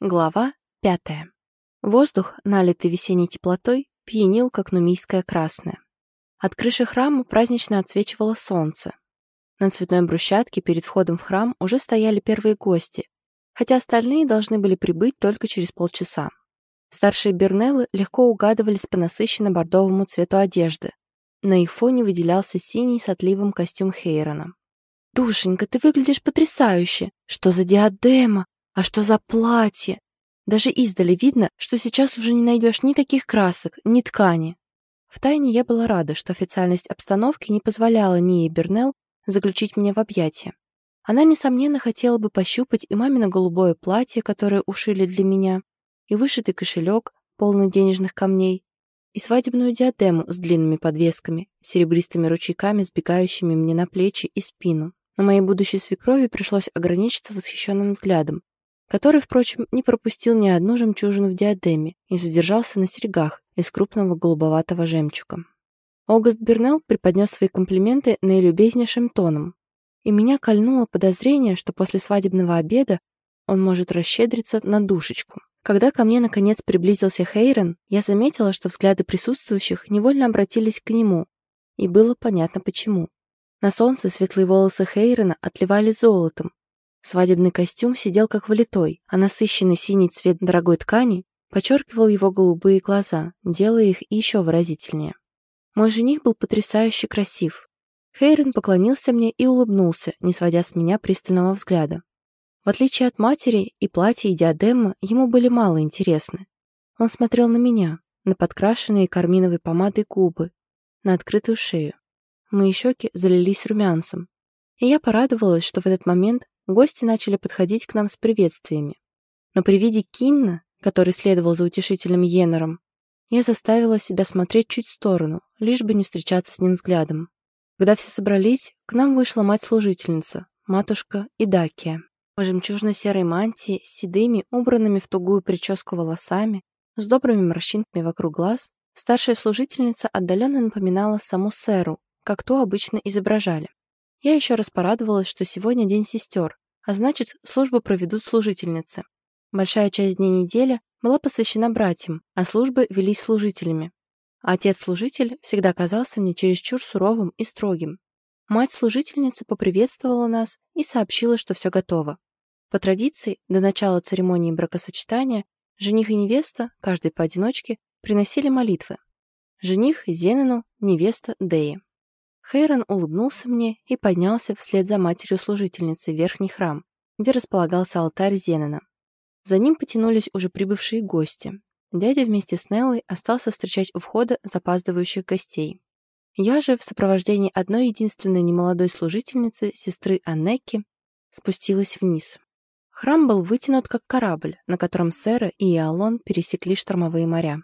Глава пятая. Воздух, налитый весенней теплотой, пьянил, как нумийское красное. От крыши храма празднично отсвечивало солнце. На цветной брусчатке перед входом в храм уже стояли первые гости, хотя остальные должны были прибыть только через полчаса. Старшие Бернеллы легко угадывались по насыщенно-бордовому цвету одежды. На их фоне выделялся синий с отливом костюм Хейрона. «Душенька, ты выглядишь потрясающе! Что за диадема! А что за платье? Даже издали видно, что сейчас уже не найдешь ни таких красок, ни ткани. Втайне я была рада, что официальность обстановки не позволяла Нии Бернелл заключить меня в объятия. Она, несомненно, хотела бы пощупать и мамино голубое платье, которое ушили для меня, и вышитый кошелек, полный денежных камней, и свадебную диадему с длинными подвесками, серебристыми ручейками, сбегающими мне на плечи и спину. Но моей будущей свекрови пришлось ограничиться восхищенным взглядом, который, впрочем, не пропустил ни одну жемчужину в диадеме и задержался на серьгах из крупного голубоватого жемчуга. Огаст Бернелл преподнес свои комплименты наилюбезнейшим тоном, и меня кольнуло подозрение, что после свадебного обеда он может расщедриться на душечку. Когда ко мне наконец приблизился Хейрен, я заметила, что взгляды присутствующих невольно обратились к нему, и было понятно почему. На солнце светлые волосы Хейрена отливали золотом, Свадебный костюм сидел как влитой, а насыщенный синий цвет дорогой ткани подчеркивал его голубые глаза, делая их еще выразительнее. Мой жених был потрясающе красив. Хейрен поклонился мне и улыбнулся, не сводя с меня пристального взгляда. В отличие от матери, и платье, и диадема ему были мало интересны. Он смотрел на меня, на подкрашенные карминовой помадой губы, на открытую шею. Мои щеки залились румянцем, и я порадовалась, что в этот момент Гости начали подходить к нам с приветствиями. Но при виде Кинна, который следовал за утешительным Йеннером, я заставила себя смотреть чуть в сторону, лишь бы не встречаться с ним взглядом. Когда все собрались, к нам вышла мать-служительница, матушка Идакия. В жемчужно-серой мантии, с седыми, убранными в тугую прическу волосами, с добрыми морщинками вокруг глаз, старшая служительница отдаленно напоминала саму Сэру, как то обычно изображали. Я еще раз порадовалась, что сегодня день сестер, а значит, службу проведут служительницы. Большая часть дней недели была посвящена братьям, а службы велись служителями. Отец-служитель всегда казался мне чересчур суровым и строгим. Мать-служительница поприветствовала нас и сообщила, что все готово. По традиции, до начала церемонии бракосочетания, жених и невеста, каждый поодиночке, приносили молитвы. Жених Зенену, невеста Деи. Хейрон улыбнулся мне и поднялся вслед за матерью-служительницей в верхний храм, где располагался алтарь Зенена. За ним потянулись уже прибывшие гости. Дядя вместе с Неллой остался встречать у входа запаздывающих гостей. Я же в сопровождении одной единственной немолодой служительницы, сестры Аннеки, спустилась вниз. Храм был вытянут как корабль, на котором Сера и Иолон пересекли штормовые моря.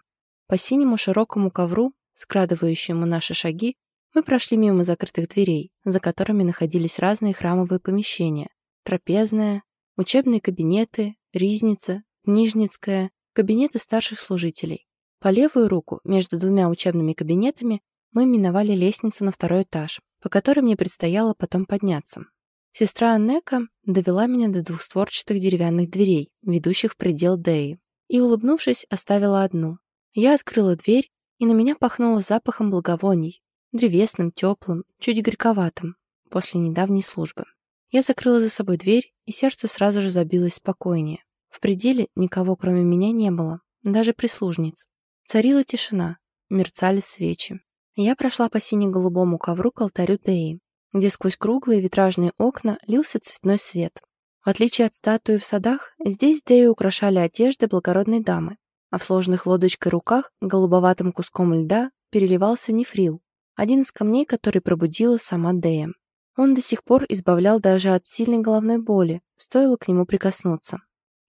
По синему широкому ковру, скрадывающему наши шаги, мы прошли мимо закрытых дверей, за которыми находились разные храмовые помещения. Трапезная, учебные кабинеты, ризница, книжницкая, кабинеты старших служителей. По левую руку, между двумя учебными кабинетами, мы миновали лестницу на второй этаж, по которой мне предстояло потом подняться. Сестра Аннека довела меня до двухстворчатых деревянных дверей, ведущих в предел Деи, и, улыбнувшись, оставила одну. Я открыла дверь, и на меня пахнуло запахом благовоний, древесным, теплым, чуть горьковатым, после недавней службы. Я закрыла за собой дверь, и сердце сразу же забилось спокойнее. В пределе никого, кроме меня, не было, даже прислужниц. Царила тишина, мерцали свечи. Я прошла по сине-голубому ковру к алтарю Деи, где сквозь круглые витражные окна лился цветной свет. В отличие от статуи в садах, здесь Дею украшали одежды благородной дамы, а в сложных лодочкой руках голубоватым куском льда переливался нефрил, один из камней, который пробудила сама Дея. Он до сих пор избавлял даже от сильной головной боли, стоило к нему прикоснуться.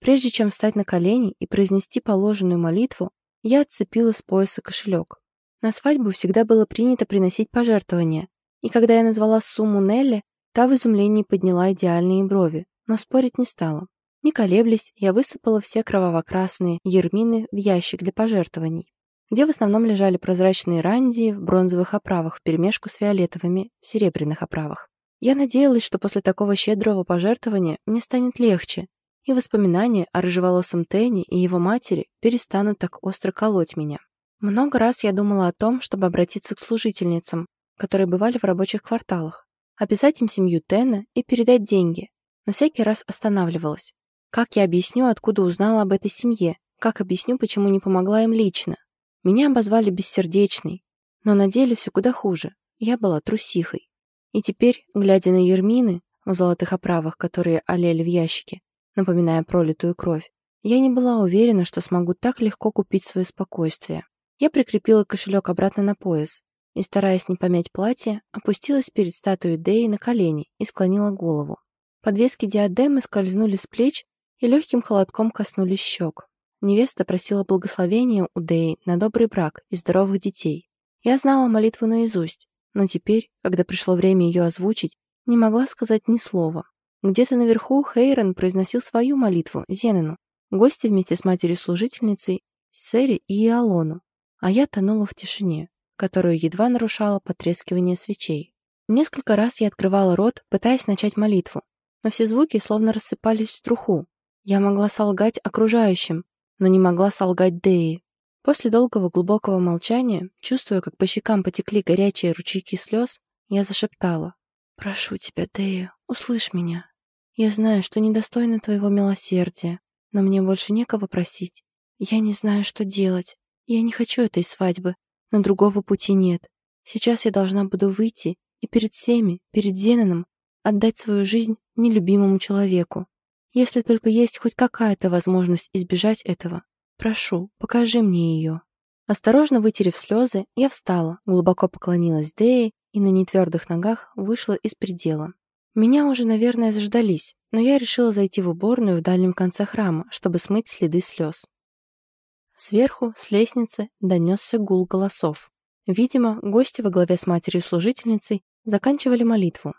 Прежде чем встать на колени и произнести положенную молитву, я отцепила с пояса кошелек. На свадьбу всегда было принято приносить пожертвования, и когда я назвала сумму Нелли, та в изумлении подняла идеальные брови, но спорить не стала. Не колеблясь, я высыпала все кроваво-красные ермины в ящик для пожертвований где в основном лежали прозрачные рандии в бронзовых оправах вперемешку с фиолетовыми в серебряных оправах. Я надеялась, что после такого щедрого пожертвования мне станет легче, и воспоминания о рыжеволосом Тенни и его матери перестанут так остро колоть меня. Много раз я думала о том, чтобы обратиться к служительницам, которые бывали в рабочих кварталах, описать им семью Тена и передать деньги, но всякий раз останавливалась. Как я объясню, откуда узнала об этой семье? Как объясню, почему не помогла им лично? Меня обозвали бессердечной, но на деле все куда хуже. Я была трусихой. И теперь, глядя на Ермины в золотых оправах, которые олели в ящике, напоминая пролитую кровь, я не была уверена, что смогу так легко купить свое спокойствие. Я прикрепила кошелек обратно на пояс и, стараясь не помять платье, опустилась перед статуей Деи на колени и склонила голову. Подвески диадемы скользнули с плеч и легким холодком коснулись щек. Невеста просила благословения у Деи на добрый брак и здоровых детей. Я знала молитву наизусть, но теперь, когда пришло время ее озвучить, не могла сказать ни слова. Где-то наверху Хейрон произносил свою молитву Зенену, гости вместе с матерью-служительницей, Сэри и Иолону, а я тонула в тишине, которую едва нарушало потрескивание свечей. Несколько раз я открывала рот, пытаясь начать молитву, но все звуки словно рассыпались в струху. Я могла солгать окружающим, но не могла солгать Деи. После долгого глубокого молчания, чувствуя, как по щекам потекли горячие ручейки слез, я зашептала. «Прошу тебя, Дея, услышь меня. Я знаю, что недостойна твоего милосердия, но мне больше некого просить. Я не знаю, что делать. Я не хочу этой свадьбы, но другого пути нет. Сейчас я должна буду выйти и перед всеми, перед Зеноном, отдать свою жизнь нелюбимому человеку. Если только есть хоть какая-то возможность избежать этого, прошу, покажи мне ее». Осторожно вытерев слезы, я встала, глубоко поклонилась Дее и на нетвердых ногах вышла из предела. Меня уже, наверное, заждались, но я решила зайти в уборную в дальнем конце храма, чтобы смыть следы слез. Сверху, с лестницы, донесся гул голосов. Видимо, гости во главе с матерью-служительницей заканчивали молитву.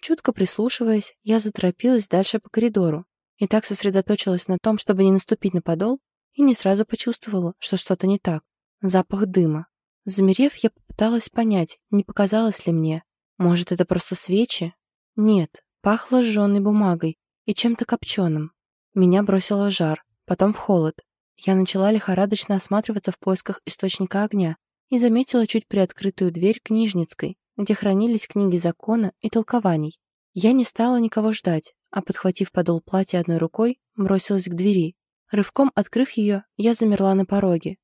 Чутко прислушиваясь, я заторопилась дальше по коридору и так сосредоточилась на том, чтобы не наступить на подол, и не сразу почувствовала, что что-то не так. Запах дыма. Замерев, я попыталась понять, не показалось ли мне. Может, это просто свечи? Нет, пахло сжженной бумагой и чем-то копченым. Меня бросило в жар, потом в холод. Я начала лихорадочно осматриваться в поисках источника огня и заметила чуть приоткрытую дверь книжницкой, где хранились книги закона и толкований. Я не стала никого ждать, а, подхватив подол платья одной рукой, бросилась к двери. Рывком открыв ее, я замерла на пороге.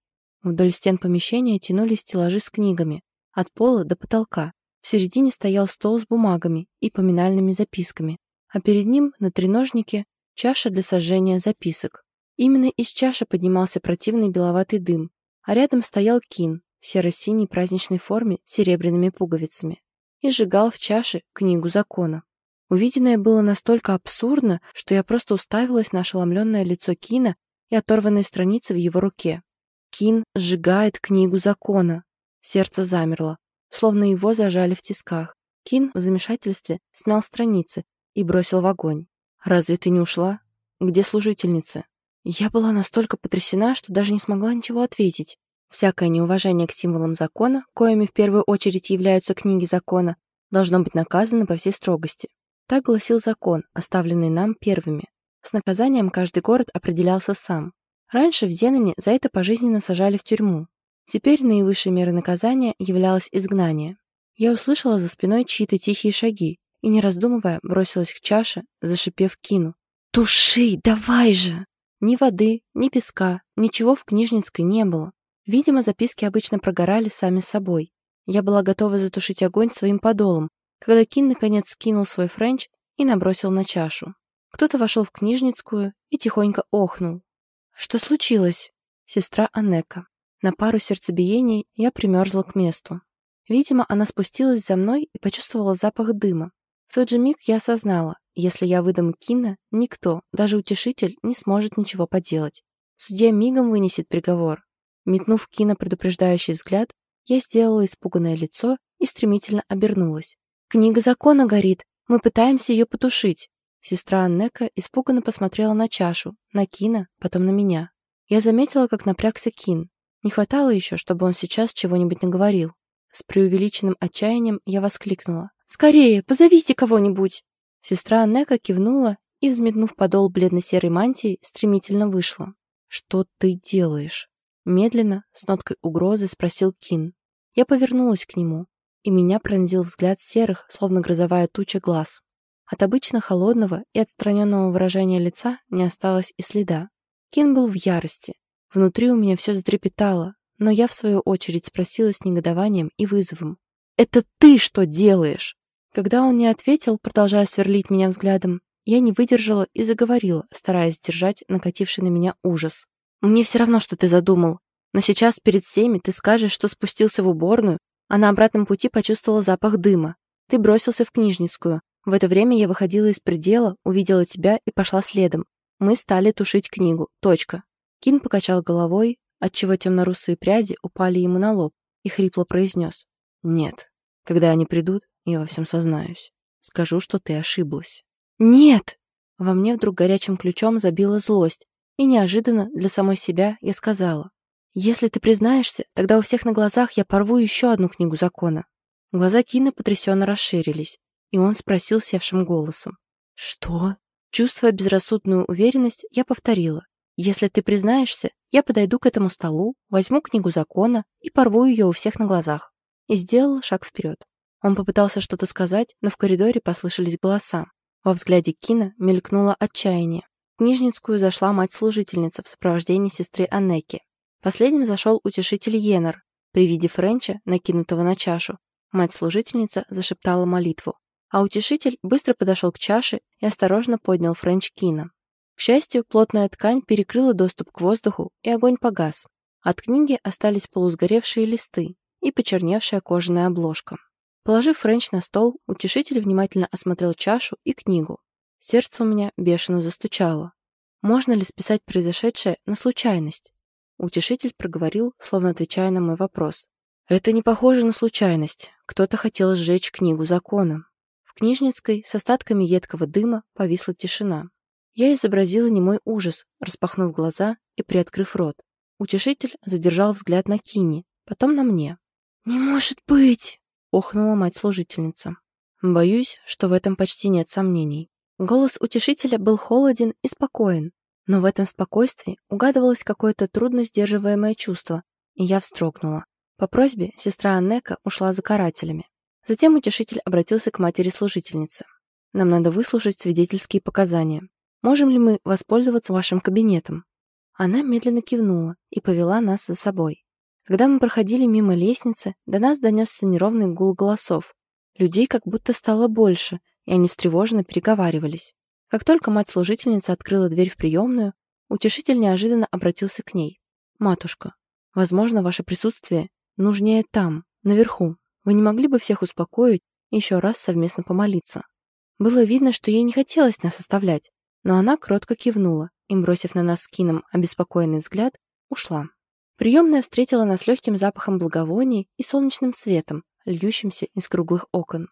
Вдоль стен помещения тянулись стеллажи с книгами, от пола до потолка. В середине стоял стол с бумагами и поминальными записками, а перед ним на треножнике чаша для сожжения записок. Именно из чаши поднимался противный беловатый дым, а рядом стоял Кин в серо-синей праздничной форме с серебряными пуговицами и сжигал в чаше книгу закона. Увиденное было настолько абсурдно, что я просто уставилась на ошеломленное лицо Кина и оторванные страницы в его руке. Кин сжигает книгу закона. Сердце замерло, словно его зажали в тисках. Кин в замешательстве смял страницы и бросил в огонь. «Разве ты не ушла? Где служительница?» Я была настолько потрясена, что даже не смогла ничего ответить. Всякое неуважение к символам закона, коими в первую очередь являются книги закона, должно быть наказано по всей строгости. Так гласил закон, оставленный нам первыми. С наказанием каждый город определялся сам. Раньше в Зеноне за это пожизненно сажали в тюрьму. Теперь наивысшей мерой наказания являлось изгнание. Я услышала за спиной чьи-то тихие шаги и, не раздумывая, бросилась к чаше, зашипев кину. «Туши, давай же!» Ни воды, ни песка, ничего в книжницкой не было. Видимо, записки обычно прогорали сами собой. Я была готова затушить огонь своим подолом, когда Кин наконец скинул свой френч и набросил на чашу. Кто-то вошел в Книжницкую и тихонько охнул. «Что случилось?» Сестра Аннека. На пару сердцебиений я примерзла к месту. Видимо, она спустилась за мной и почувствовала запах дыма. В тот же миг я осознала, если я выдам Кина, никто, даже утешитель, не сможет ничего поделать. Судья мигом вынесет приговор. Метнув Кина предупреждающий взгляд, я сделала испуганное лицо и стремительно обернулась. «Книга закона горит! Мы пытаемся ее потушить!» Сестра Аннека испуганно посмотрела на чашу, на Кина, потом на меня. Я заметила, как напрягся Кин. Не хватало еще, чтобы он сейчас чего-нибудь наговорил. С преувеличенным отчаянием я воскликнула. «Скорее, позовите кого-нибудь!» Сестра Аннека кивнула и, взметнув подол бледно-серой мантии, стремительно вышла. «Что ты делаешь?» Медленно, с ноткой угрозы, спросил Кин. Я повернулась к нему, и меня пронзил взгляд серых, словно грозовая туча глаз. От обычно холодного и отстраненного выражения лица не осталось и следа. Кин был в ярости. Внутри у меня все затрепетало, но я, в свою очередь, спросила с негодованием и вызовом. «Это ты что делаешь?» Когда он не ответил, продолжая сверлить меня взглядом, я не выдержала и заговорила, стараясь сдержать накативший на меня ужас. «Мне все равно, что ты задумал. Но сейчас перед всеми ты скажешь, что спустился в уборную, а на обратном пути почувствовал запах дыма. Ты бросился в книжницкую. В это время я выходила из предела, увидела тебя и пошла следом. Мы стали тушить книгу. Точка». Кин покачал головой, отчего темно-русые пряди упали ему на лоб, и хрипло произнес. «Нет. Когда они придут, я во всем сознаюсь. Скажу, что ты ошиблась». «Нет!» Во мне вдруг горячим ключом забила злость, и неожиданно для самой себя я сказала. «Если ты признаешься, тогда у всех на глазах я порву еще одну книгу закона». Глаза Кина потрясенно расширились, и он спросил севшим голосом. «Что?» Чувствуя безрассудную уверенность, я повторила. «Если ты признаешься, я подойду к этому столу, возьму книгу закона и порву ее у всех на глазах». И сделала шаг вперед. Он попытался что-то сказать, но в коридоре послышались голоса. Во взгляде Кина мелькнуло отчаяние. Книжницкую зашла мать-служительница в сопровождении сестры Аннеки. Последним зашел утешитель Йеннер. При виде Френча, накинутого на чашу, мать-служительница зашептала молитву. А утешитель быстро подошел к чаше и осторожно поднял Френч Кина. К счастью, плотная ткань перекрыла доступ к воздуху, и огонь погас. От книги остались полусгоревшие листы и почерневшая кожаная обложка. Положив Френч на стол, утешитель внимательно осмотрел чашу и книгу. Сердце у меня бешено застучало. Можно ли списать произошедшее на случайность? Утешитель проговорил, словно отвечая на мой вопрос. Это не похоже на случайность. Кто-то хотел сжечь книгу закона. В книжницкой с остатками едкого дыма повисла тишина. Я изобразила немой ужас, распахнув глаза и приоткрыв рот. Утешитель задержал взгляд на Кини, потом на мне. «Не может быть!» — охнула мать-служительница. Боюсь, что в этом почти нет сомнений. Голос утешителя был холоден и спокоен, но в этом спокойствии угадывалось какое-то трудно сдерживаемое чувство, и я встрогнула. По просьбе сестра Аннека ушла за карателями. Затем утешитель обратился к матери-служительнице. «Нам надо выслушать свидетельские показания. Можем ли мы воспользоваться вашим кабинетом?» Она медленно кивнула и повела нас за собой. Когда мы проходили мимо лестницы, до нас донесся неровный гул голосов. Людей как будто стало больше, и они встревоженно переговаривались. Как только мать-служительница открыла дверь в приемную, утешитель неожиданно обратился к ней. «Матушка, возможно, ваше присутствие нужнее там, наверху. Вы не могли бы всех успокоить и еще раз совместно помолиться?» Было видно, что ей не хотелось нас оставлять, но она кротко кивнула и, бросив на нас с Кином обеспокоенный взгляд, ушла. Приемная встретила нас легким запахом благовоний и солнечным светом, льющимся из круглых окон.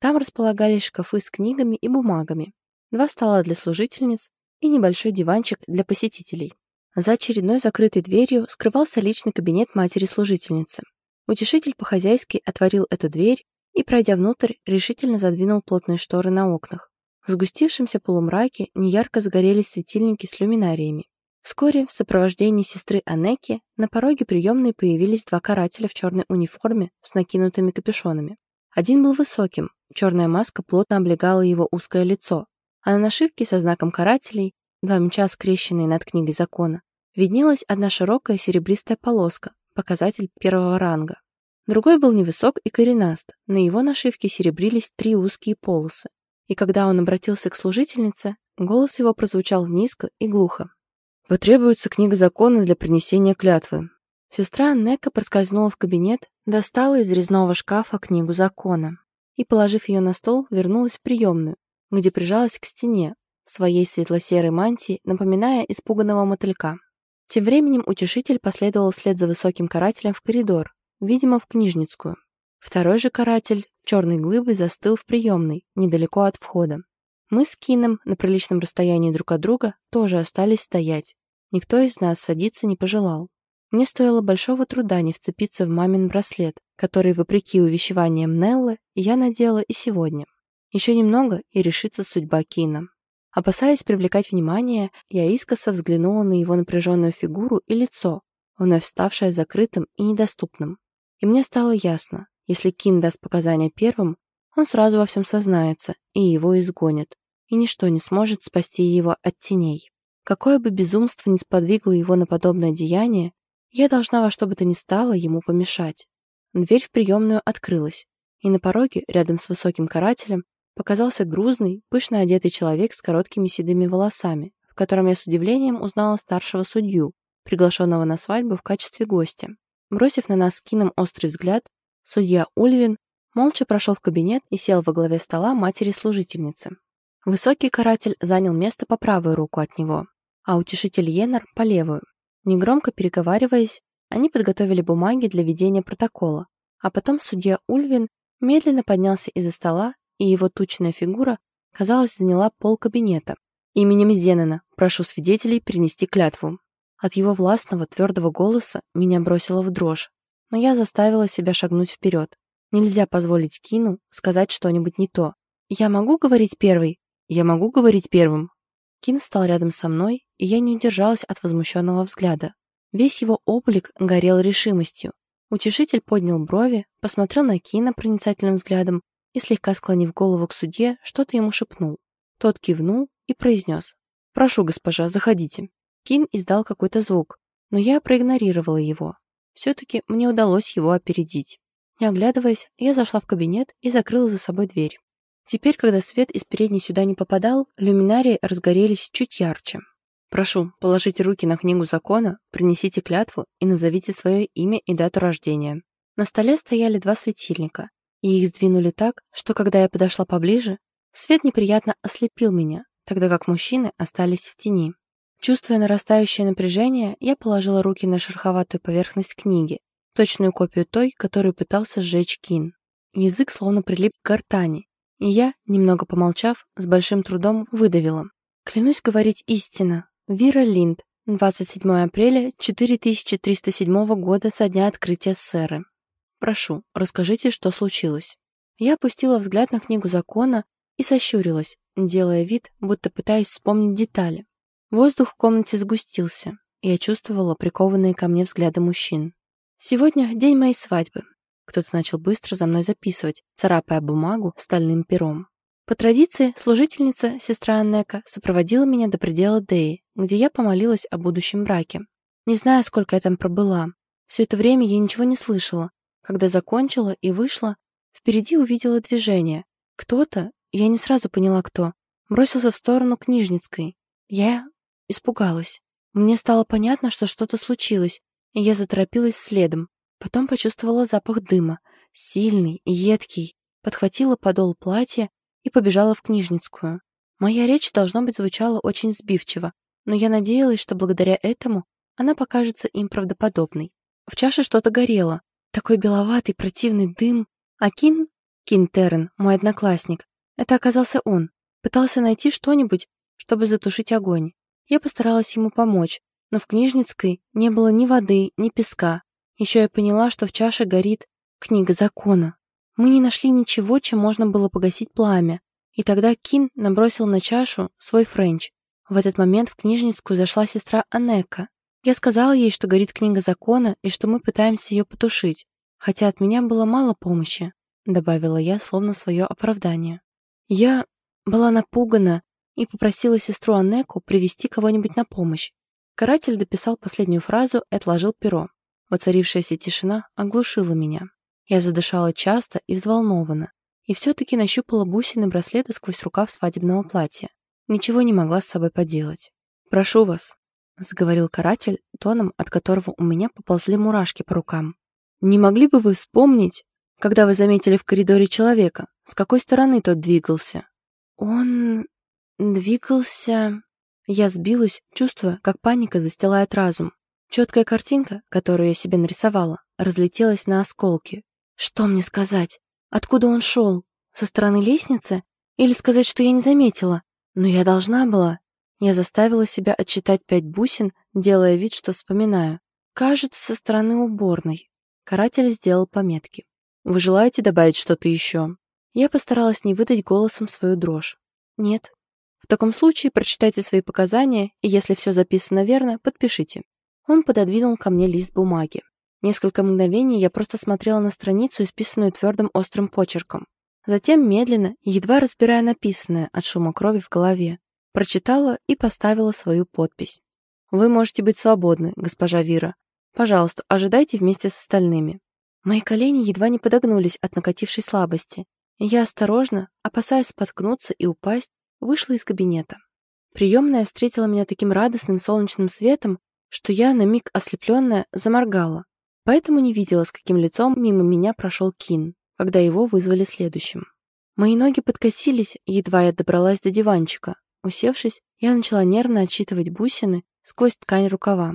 Там располагались шкафы с книгами и бумагами, два стола для служительниц и небольшой диванчик для посетителей. За очередной закрытой дверью скрывался личный кабинет матери-служительницы. Утешитель по-хозяйски отворил эту дверь и, пройдя внутрь, решительно задвинул плотные шторы на окнах. В сгустившемся полумраке неярко загорелись светильники с люминариями. Вскоре в сопровождении сестры Анеки на пороге приемной появились два карателя в черной униформе с накинутыми капюшонами. Один был высоким, черная маска плотно облегала его узкое лицо, а на нашивке со знаком карателей, два меча скрещенные над книгой закона, виднелась одна широкая серебристая полоска, показатель первого ранга. Другой был невысок и коренаст, на его нашивке серебрились три узкие полосы, и когда он обратился к служительнице, голос его прозвучал низко и глухо. Потребуется книга закона для принесения клятвы. Сестра Нека проскользнула в кабинет, достала из резного шкафа книгу закона и, положив ее на стол, вернулась в приемную, где прижалась к стене в своей светло-серой мантии, напоминая испуганного мотылька. Тем временем утешитель последовал вслед за высоким карателем в коридор, видимо, в книжницкую. Второй же каратель, черной глыбой, застыл в приемной, недалеко от входа. Мы с Кином на приличном расстоянии друг от друга тоже остались стоять. Никто из нас садиться не пожелал. Мне стоило большого труда не вцепиться в мамин браслет, который, вопреки увещеваниям Неллы, я надела и сегодня. Еще немного, и решится судьба Кина. Опасаясь привлекать внимание, я искоса взглянула на его напряженную фигуру и лицо, вновь ставшее закрытым и недоступным. И мне стало ясно, если Кин даст показания первым, он сразу во всем сознается, и его изгонят, и ничто не сможет спасти его от теней. Какое бы безумство ни сподвигло его на подобное деяние, я должна во что бы то ни стало ему помешать. Дверь в приемную открылась, и на пороге, рядом с высоким карателем, показался грузный, пышно одетый человек с короткими седыми волосами, в котором я с удивлением узнала старшего судью, приглашенного на свадьбу в качестве гостя. Бросив на нас Кином острый взгляд, судья Ульвин молча прошел в кабинет и сел во главе стола матери-служительницы. Высокий каратель занял место по правую руку от него, а утешитель Йеннер по левую. Негромко переговариваясь, они подготовили бумаги для ведения протокола, а потом судья Ульвин медленно поднялся из-за стола и его тучная фигура, казалось, заняла пол кабинета. «Именем Зенена прошу свидетелей принести клятву». От его властного, твердого голоса меня бросило в дрожь, но я заставила себя шагнуть вперед. Нельзя позволить Кину сказать что-нибудь не то. «Я могу говорить первый?» «Я могу говорить первым?» Кин стал рядом со мной, и я не удержалась от возмущенного взгляда. Весь его облик горел решимостью. Утешитель поднял брови, посмотрел на Кина проницательным взглядом и, слегка склонив голову к судье, что-то ему шепнул. Тот кивнул и произнес. «Прошу, госпожа, заходите». Кин издал какой-то звук, но я проигнорировала его. Все-таки мне удалось его опередить. Не оглядываясь, я зашла в кабинет и закрыла за собой дверь. Теперь, когда свет из передней сюда не попадал, люминарии разгорелись чуть ярче. «Прошу, положите руки на книгу закона, принесите клятву и назовите свое имя и дату рождения». На столе стояли два светильника, и их сдвинули так, что когда я подошла поближе, свет неприятно ослепил меня, тогда как мужчины остались в тени. Чувствуя нарастающее напряжение, я положила руки на шероховатую поверхность книги, точную копию той, которую пытался сжечь Кин. Язык словно прилип к гортани, и я, немного помолчав, с большим трудом выдавила. Клянусь говорить истинно. Вира Линд, 27 апреля 4307 года со дня открытия СССР. Прошу, расскажите, что случилось». Я опустила взгляд на книгу закона и сощурилась, делая вид, будто пытаюсь вспомнить детали. Воздух в комнате сгустился, и я чувствовала прикованные ко мне взгляды мужчин. «Сегодня день моей свадьбы». Кто-то начал быстро за мной записывать, царапая бумагу стальным пером. По традиции, служительница, сестра Аннека, сопроводила меня до предела Деи, где я помолилась о будущем браке. Не знаю, сколько я там пробыла. Все это время я ничего не слышала, когда закончила и вышла, впереди увидела движение. Кто-то, я не сразу поняла кто, бросился в сторону Книжницкой. Я испугалась. Мне стало понятно, что что-то случилось, и я заторопилась следом. Потом почувствовала запах дыма, сильный и едкий, подхватила подол платья и побежала в Книжницкую. Моя речь, должно быть, звучала очень сбивчиво, но я надеялась, что благодаря этому она покажется им правдоподобной. В чаше что-то горело, такой беловатый противный дым. А Кин, Кин Террен, мой одноклассник, это оказался он. Пытался найти что-нибудь, чтобы затушить огонь. Я постаралась ему помочь, но в Книжницкой не было ни воды, ни песка. Еще я поняла, что в чаше горит книга закона. Мы не нашли ничего, чем можно было погасить пламя. И тогда Кин набросил на чашу свой френч. В этот момент в Книжницкую зашла сестра Аннека. Я сказала ей, что горит книга закона и что мы пытаемся ее потушить, хотя от меня было мало помощи, добавила я, словно свое оправдание. Я была напугана и попросила сестру Анеку привести кого-нибудь на помощь. Каратель дописал последнюю фразу и отложил перо. Воцарившаяся тишина оглушила меня. Я задышала часто и взволнованно, и все-таки нащупала бусины браслета сквозь рукав свадебного платья. Ничего не могла с собой поделать. «Прошу вас», заговорил каратель тоном, от которого у меня поползли мурашки по рукам. «Не могли бы вы вспомнить, когда вы заметили в коридоре человека, с какой стороны тот двигался?» «Он... двигался...» Я сбилась, чувствуя, как паника застилает разум. Четкая картинка, которую я себе нарисовала, разлетелась на осколки. Что мне сказать? Откуда он шел? Со стороны лестницы? Или сказать, что я не заметила? Но я должна была. Я заставила себя отчитать пять бусин, делая вид, что вспоминаю. Кажется, со стороны уборной. Каратель сделал пометки. «Вы желаете добавить что-то еще?» Я постаралась не выдать голосом свою дрожь. «Нет». В таком случае прочитайте свои показания и, если все записано верно, подпишите». Он пододвинул ко мне лист бумаги. Несколько мгновений я просто смотрела на страницу, исписанную твердым острым почерком. Затем медленно, едва разбирая написанное от шума крови в голове, прочитала и поставила свою подпись. «Вы можете быть свободны, госпожа Вира. Пожалуйста, ожидайте вместе с остальными». Мои колени едва не подогнулись от накатившей слабости, я осторожно, опасаясь споткнуться и упасть, вышла из кабинета. Приемная встретила меня таким радостным солнечным светом, что я, на миг ослепленная, заморгала, поэтому не видела, с каким лицом мимо меня прошел Кин, когда его вызвали следующим. Мои ноги подкосились, едва я добралась до диванчика. Усевшись, я начала нервно отсчитывать бусины сквозь ткань рукава.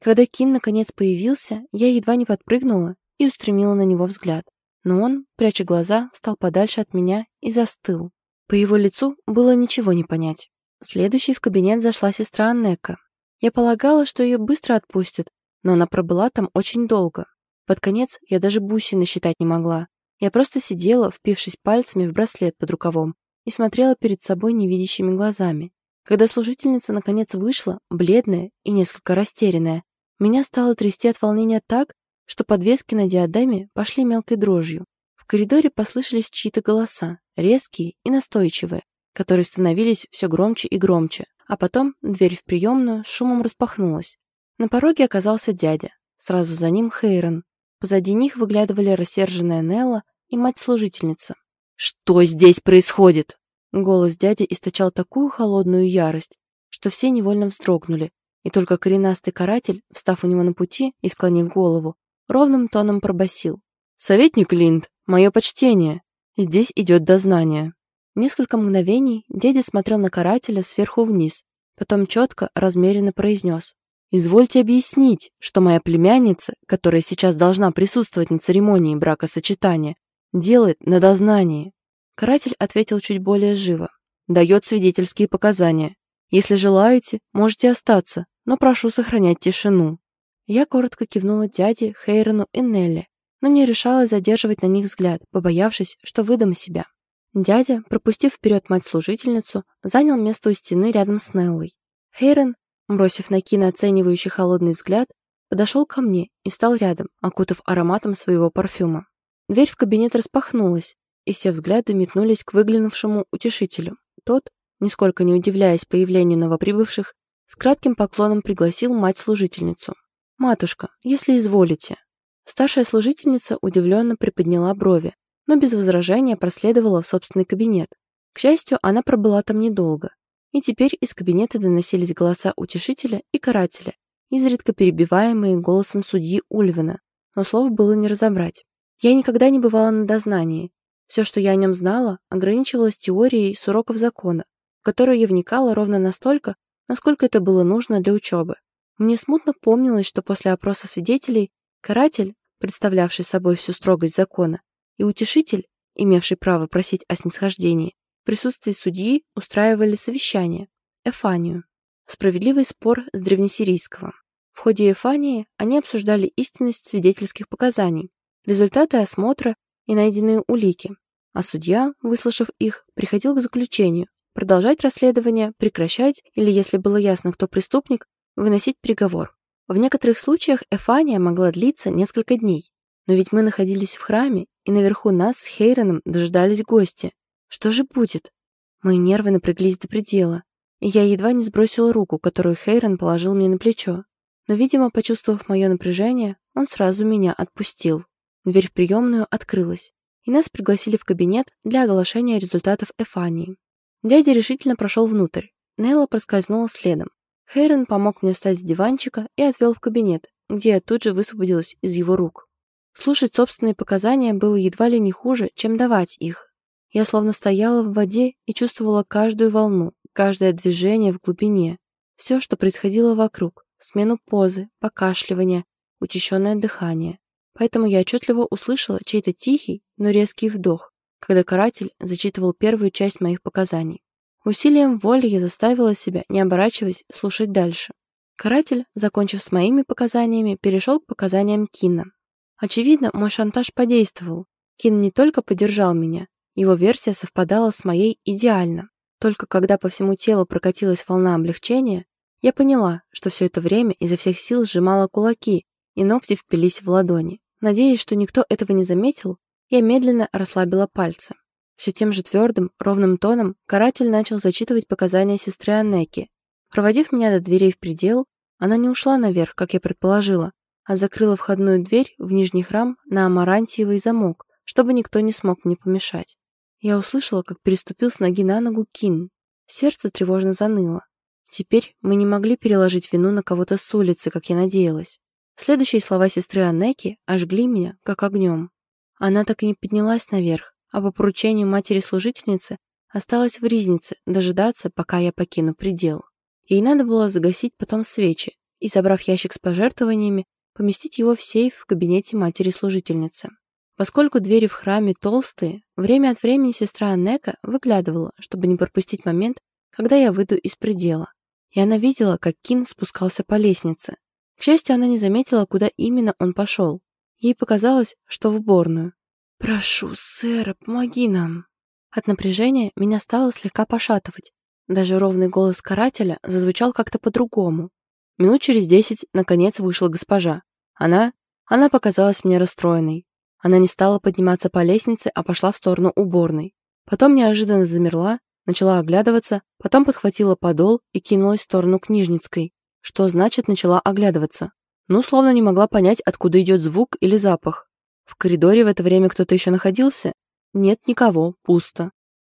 Когда Кин наконец появился, я едва не подпрыгнула и устремила на него взгляд. Но он, пряча глаза, встал подальше от меня и застыл. По его лицу было ничего не понять. Следующей в кабинет зашла сестра Аннека. Я полагала, что ее быстро отпустят, но она пробыла там очень долго. Под конец я даже бусины считать не могла. Я просто сидела, впившись пальцами в браслет под рукавом, и смотрела перед собой невидящими глазами. Когда служительница наконец вышла, бледная и несколько растерянная, меня стало трясти от волнения так, что подвески на диадеме пошли мелкой дрожью. В коридоре послышались чьи-то голоса, резкие и настойчивые, которые становились все громче и громче, а потом дверь в приемную шумом распахнулась. На пороге оказался дядя, сразу за ним Хейрон. Позади них выглядывали рассерженная Нелла и мать-служительница. «Что здесь происходит?» Голос дяди источал такую холодную ярость, что все невольно вздрогнули, и только коренастый каратель, встав у него на пути и склонив голову, ровным тоном пробасил. «Советник Линд, мое почтение. Здесь идет дознание». Несколько мгновений дядя смотрел на карателя сверху вниз, потом четко, размеренно произнес. «Извольте объяснить, что моя племянница, которая сейчас должна присутствовать на церемонии бракосочетания, делает на дознании». Каратель ответил чуть более живо. «Дает свидетельские показания. Если желаете, можете остаться, но прошу сохранять тишину». Я коротко кивнула дяде, Хейрону и Нелли, но не решалась задерживать на них взгляд, побоявшись, что выдам себя. Дядя, пропустив вперед мать-служительницу, занял место у стены рядом с Неллой. Хейрон, бросив на Кина оценивающий холодный взгляд, подошел ко мне и стал рядом, окутав ароматом своего парфюма. Дверь в кабинет распахнулась, и все взгляды метнулись к выглянувшему утешителю. Тот, нисколько не удивляясь появлению новоприбывших, с кратким поклоном пригласил мать-служительницу. «Матушка, если изволите». Старшая служительница удивленно приподняла брови, но без возражения проследовала в собственный кабинет. К счастью, она пробыла там недолго. И теперь из кабинета доносились голоса утешителя и карателя, изредка перебиваемые голосом судьи Ульвина, но слов было не разобрать. Я никогда не бывала на дознании. Все, что я о нем знала, ограничивалось теорией с уроков закона, в которую я вникала ровно настолько, насколько это было нужно для учебы. Мне смутно помнилось, что после опроса свидетелей каратель, представлявший собой всю строгость закона, и утешитель, имевший право просить о снисхождении, в присутствии судьи устраивали совещание, эфанию, справедливый спор с древнесирийского. В ходе эфании они обсуждали истинность свидетельских показаний, результаты осмотра и найденные улики, а судья, выслушав их, приходил к заключению продолжать расследование, прекращать или, если было ясно, кто преступник, выносить приговор. В некоторых случаях эфания могла длиться несколько дней, но ведь мы находились в храме, и наверху нас с Хейроном дожидались гости. Что же будет? Мои нервы напряглись до предела, и я едва не сбросила руку, которую Хейрон положил мне на плечо. Но, видимо, почувствовав мое напряжение, он сразу меня отпустил. Дверь в приемную открылась, и нас пригласили в кабинет для оглашения результатов Эфании. Дядя решительно прошел внутрь. Нелла проскользнула следом. Хейрон помог мне встать с диванчика и отвел в кабинет, где я тут же высвободилась из его рук. Слушать собственные показания было едва ли не хуже, чем давать их. Я словно стояла в воде и чувствовала каждую волну, каждое движение в глубине, все, что происходило вокруг, смену позы, покашливание, учащенное дыхание. Поэтому я отчетливо услышала чей-то тихий, но резкий вдох, когда каратель зачитывал первую часть моих показаний. Усилием воли я заставила себя, не оборачиваясь, слушать дальше. Каратель, закончив с моими показаниями, перешел к показаниям Кина. Очевидно, мой шантаж подействовал. Кин не только поддержал меня, его версия совпадала с моей идеально. Только когда по всему телу прокатилась волна облегчения, я поняла, что все это время изо всех сил сжимала кулаки, и ногти впились в ладони. Надеясь, что никто этого не заметил, я медленно расслабила пальцы. Все тем же твердым, ровным тоном каратель начал зачитывать показания сестры Аннеки. Проводив меня до дверей в предел, она не ушла наверх, как я предположила, а закрыла входную дверь в нижний храм на амарантиевый замок, чтобы никто не смог мне помешать. Я услышала, как переступил с ноги на ногу Кин. Сердце тревожно заныло. Теперь мы не могли переложить вину на кого-то с улицы, как я надеялась. Следующие слова сестры Аннеки ожгли меня, как огнем. Она так и не поднялась наверх, а по поручению матери-служительницы осталась в ризнице дожидаться, пока я покину предел. Ей надо было загасить потом свечи и, забрав ящик с пожертвованиями, поместить его в сейф в кабинете матери-служительницы. Поскольку двери в храме толстые, время от времени сестра Аннека выглядывала, чтобы не пропустить момент, когда я выйду из предела. И она видела, как Кин спускался по лестнице. К счастью, она не заметила, куда именно он пошел. Ей показалось, что в уборную. «Прошу, сэра, помоги нам!» От напряжения меня стало слегка пошатывать. Даже ровный голос карателя зазвучал как-то по-другому. Минут через десять, наконец, вышла госпожа. Она... Она показалась мне расстроенной. Она не стала подниматься по лестнице, а пошла в сторону уборной. Потом неожиданно замерла, начала оглядываться, потом подхватила подол и кинулась в сторону Книжницкой. Что значит начала оглядываться? Ну, словно не могла понять, откуда идет звук или запах. В коридоре в это время кто-то еще находился? Нет никого, пусто.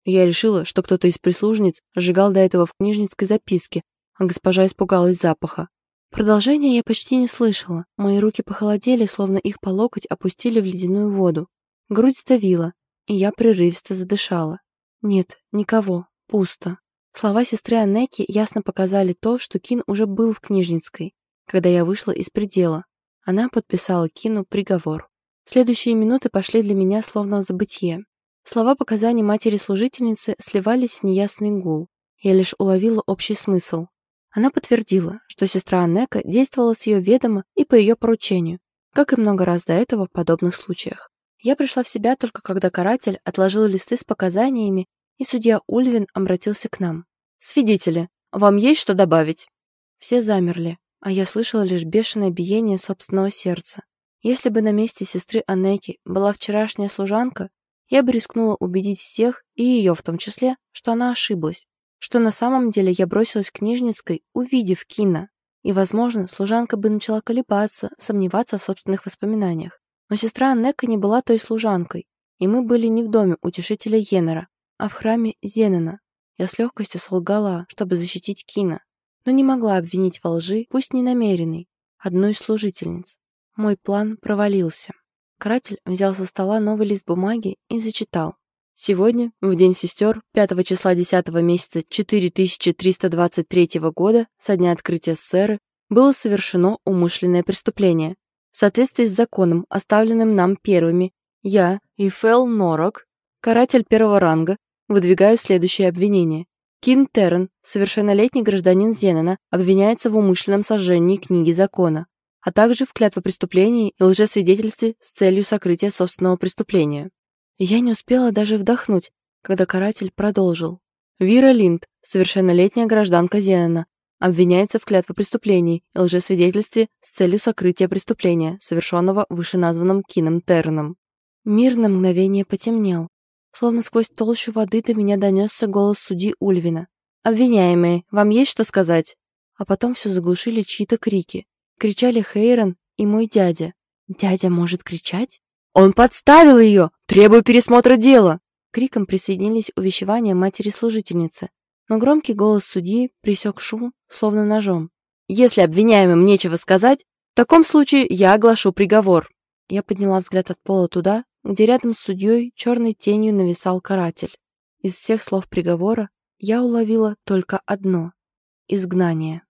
Я решила, что кто-то из прислужниц сжигал до этого в книжницкой записке, а госпожа испугалась запаха. Продолжения я почти не слышала. Мои руки похолодели, словно их по локоть опустили в ледяную воду. Грудь сдавила, и я прерывисто задышала. Нет, никого, пусто. Слова сестры Аннеки ясно показали то, что Кин уже был в Книжницкой, когда я вышла из предела. Она подписала Кину приговор. Следующие минуты пошли для меня словно в забытье. Слова показаний матери-служительницы сливались в неясный гул. Я лишь уловила общий смысл. Она подтвердила, что сестра Аннека действовала с ее ведома и по ее поручению, как и много раз до этого в подобных случаях. Я пришла в себя только когда каратель отложил листы с показаниями, и судья Ульвин обратился к нам. «Свидетели, вам есть что добавить?» Все замерли, а я слышала лишь бешеное биение собственного сердца. Если бы на месте сестры Анеки была вчерашняя служанка, я бы рискнула убедить всех, и ее в том числе, что она ошиблась, что на самом деле я бросилась к Нижницкой, увидев Кина, и, возможно, служанка бы начала колебаться, сомневаться в собственных воспоминаниях. Но сестра Аннека не была той служанкой, и мы были не в доме утешителя Йеннера, а в храме Зенена. Я с легкостью солгала, чтобы защитить Кина, но не могла обвинить во лжи, пусть не намеренной, одну из служительниц. Мой план провалился. Каратель взял со стола новый лист бумаги и зачитал. Сегодня, в день сестер, 5 числа 10 месяца 4323 года, со дня открытия ССР, было совершено умышленное преступление. В соответствии с законом, оставленным нам первыми, я, Ифел Норок, каратель первого ранга, выдвигаю следующее обвинение. Кин Террен, совершеннолетний гражданин Зенена, обвиняется в умышленном сожжении книги закона, а также в клятвопреступлении и лжесвидетельстве с целью сокрытия собственного преступления. Я не успела даже вдохнуть, когда каратель продолжил. Вира Линд, совершеннолетняя гражданка Зенена, обвиняется в клятвопреступлении и лжесвидетельстве с целью сокрытия преступления, совершенного вышеназванным Кином Терном. Мир на мгновение потемнел. Словно сквозь толщу воды до меня донесся голос судьи Ульвина. «Обвиняемые, вам есть что сказать?» А потом все заглушили чьи-то крики. Кричали Хейрон и мой дядя. «Дядя может кричать?» «Он подставил ее! Требую пересмотра дела!» Криком присоединились увещевания матери-служительницы, но громкий голос судьи присек шум, словно ножом. «Если обвиняемым нечего сказать, в таком случае я оглашу приговор». Я подняла взгляд от пола туда, где рядом с судьей черной тенью нависал каратель. Из всех слов приговора я уловила только одно — изгнание.